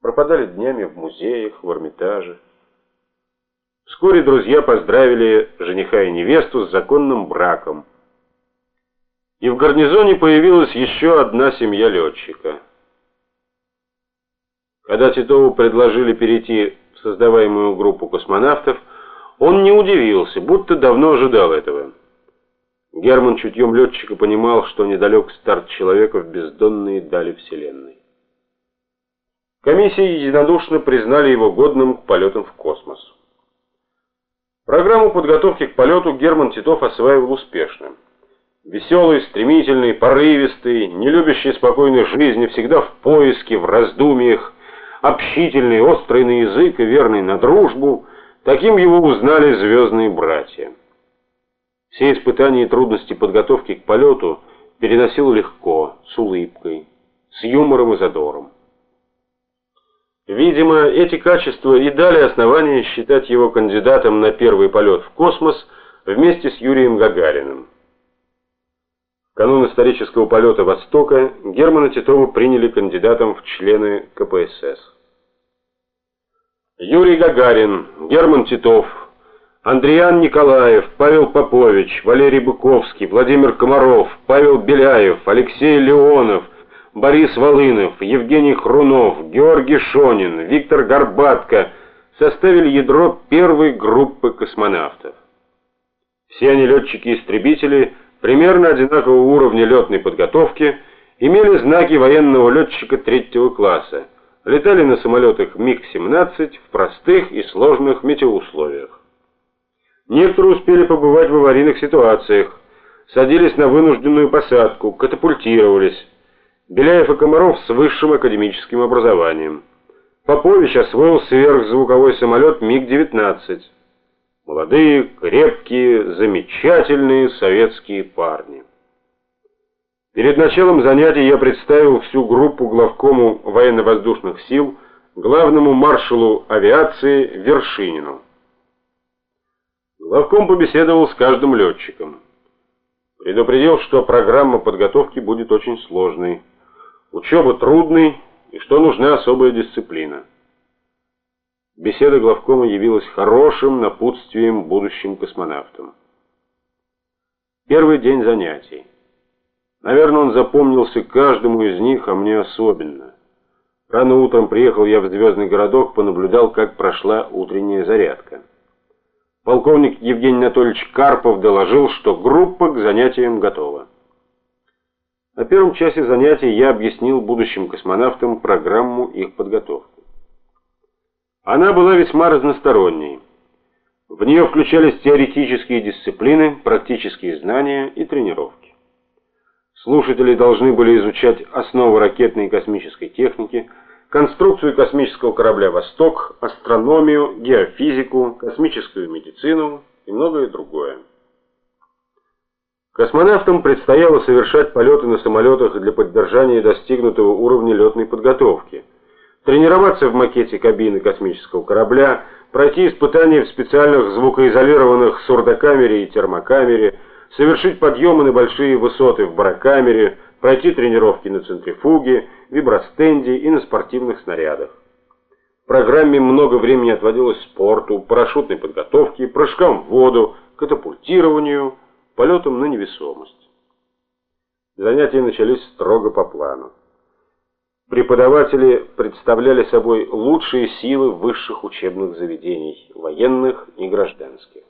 пропадали днями в музеях, в Эрмитаже. Вскоре друзья поздравили жениха и невесту с законным браком. И в гарнизоне появилась еще одна семья летчика. Когда Титову предложили перейти в создаваемую группу космонавтов, он не удивился, будто давно ожидал этого. Герман чутьем летчика понимал, что недалек старт человека в бездонные дали Вселенной. Комиссии единодушно признали его годным к полетам в космос. Программу подготовки к полету Герман Титов осваивал успешно. Веселый, стремительный, порывистый, не любящий спокойной жизни, всегда в поиске, в раздумьях, общительный, острый на язык и верный на дружбу, таким его узнали звездные братья. Все испытания и трудности подготовки к полету переносил легко, с улыбкой, с юмором и задором. Видимо, эти качества и дали основание считать его кандидатом на первый полет в космос вместе с Юрием Гагариным. В канун исторического полета Востока Германа Титова приняли кандидатом в члены КПСС. Юрий Гагарин, Герман Титов, Андриан Николаев, Павел Попович, Валерий Быковский, Владимир Комаров, Павел Беляев, Алексей Леонов – Борис Волынов, Евгений Хрунов, Георгий Шонин, Виктор Горбатко составили ядро первой группы космонавтов. Все они летчики-истребители примерно одинакового уровня летной подготовки, имели знаки военного летчика третьего класса, летали на самолетах МиГ-17 в простых и сложных метеоусловиях. Некоторые успели побывать в аварийных ситуациях, садились на вынужденную посадку, катапультировались, Беляев и Комаров с высшим академическим образованием. Попович освоил сверхзвуковой самолет МиГ-19. Молодые, крепкие, замечательные советские парни. Перед началом занятий я представил всю группу главкому военно-воздушных сил, главному маршалу авиации Вершинину. Главком побеседовал с каждым летчиком. Предупредил, что программа подготовки будет очень сложной. Учеба трудный и что нужна особая дисциплина. Беседа главкома явилась хорошим напутствием будущим космонавтам. Первый день занятий. Наверное, он запомнился каждому из них, а мне особенно. Рано утром приехал я в звездный городок, понаблюдал, как прошла утренняя зарядка. Полковник Евгений Анатольевич Карпов доложил, что группа к занятиям готова. На первом часе занятий я объяснил будущим космонавтам программу их подготовки. Она была весьма разносторонней. В нее включались теоретические дисциплины, практические знания и тренировки. Слушатели должны были изучать основы ракетной и космической техники, конструкцию космического корабля «Восток», астрономию, геофизику, космическую медицину и многое другое. Космонавтам предстояло совершать полеты на самолетах для поддержания достигнутого уровня летной подготовки, тренироваться в макете кабины космического корабля, пройти испытания в специальных звукоизолированных сурдокамере и термокамере, совершить подъемы на большие высоты в барокамере, пройти тренировки на центрифуге, вибростенде и на спортивных снарядах. В программе много времени отводилось спорту, парашютной подготовке, прыжкам в воду, катапультированию, полетом на невесомость. Занятия начались строго по плану. Преподаватели представляли собой лучшие силы высших учебных заведений, военных и гражданских.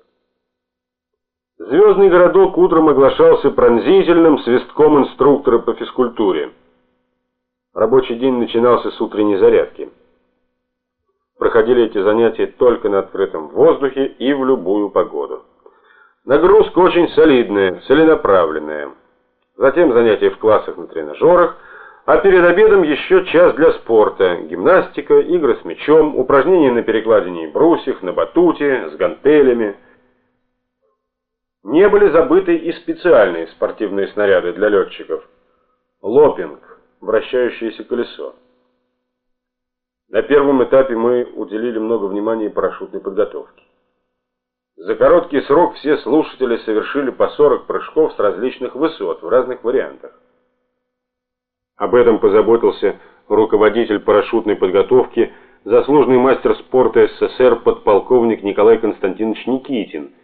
Звездный городок утром оглашался пронзительным свистком инструктора по физкультуре. Рабочий день начинался с утренней зарядки. Проходили эти занятия только на открытом воздухе и в любую погоду. Нагрузка очень солидная, целенаправленная. Затем занятия в классах на тренажерах, а перед обедом еще час для спорта, гимнастика, игры с мячом, упражнения на перекладине и брусьях, на батуте, с гантелями. Не были забыты и специальные спортивные снаряды для летчиков. Лопинг, вращающееся колесо. На первом этапе мы уделили много внимания парашютной подготовке. За короткий срок все слушатели совершили по 40 прыжков с различных высот в разных вариантах. Об этом позаботился руководитель парашютной подготовки, заслуженный мастер спорта СССР подполковник Николай Константинович Никитин,